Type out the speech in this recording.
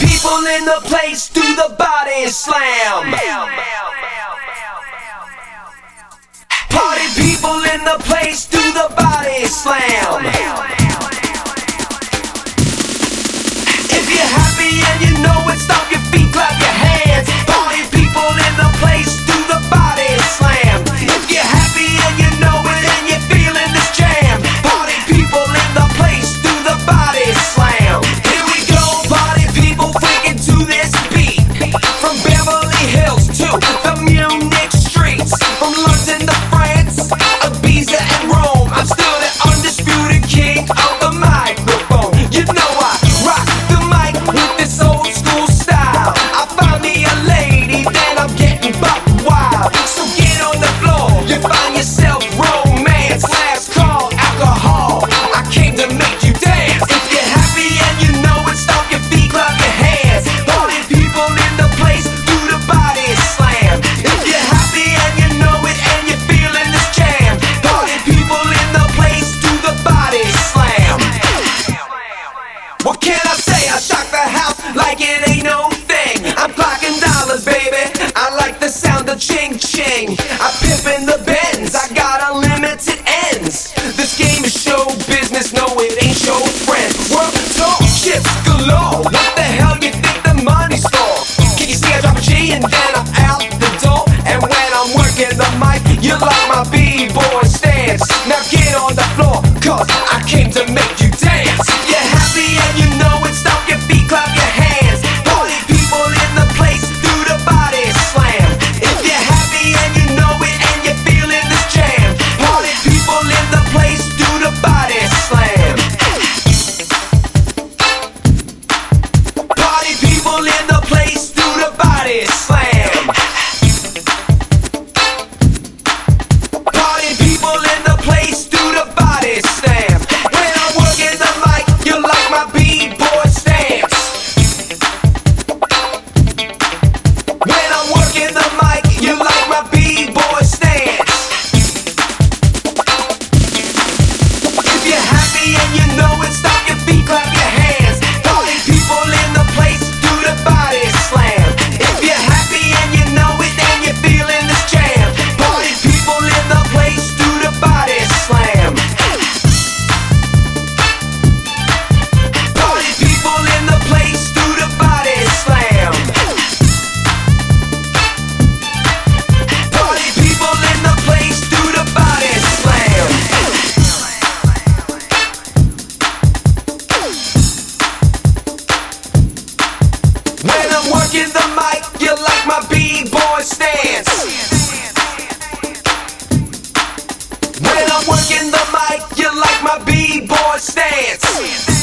People in the place do the body slam. Party people in the place do the body slam. like it ain't no thing. I'm clocking dollars, baby. I like the sound of ching ching. I pimp the Benz, I got unlimited ends. This game is show business, no, it ain't show friends. World talk, chips galore. What the hell you think the money's for? Can you see I drop a G and then I'm out the door? And when I'm working the mic, you like my b-boy stance. Now get on the floor, cause I came to make. When I'm working the mic, you like my b-boy stance. When I'm working the mic, you like my b-boy stance.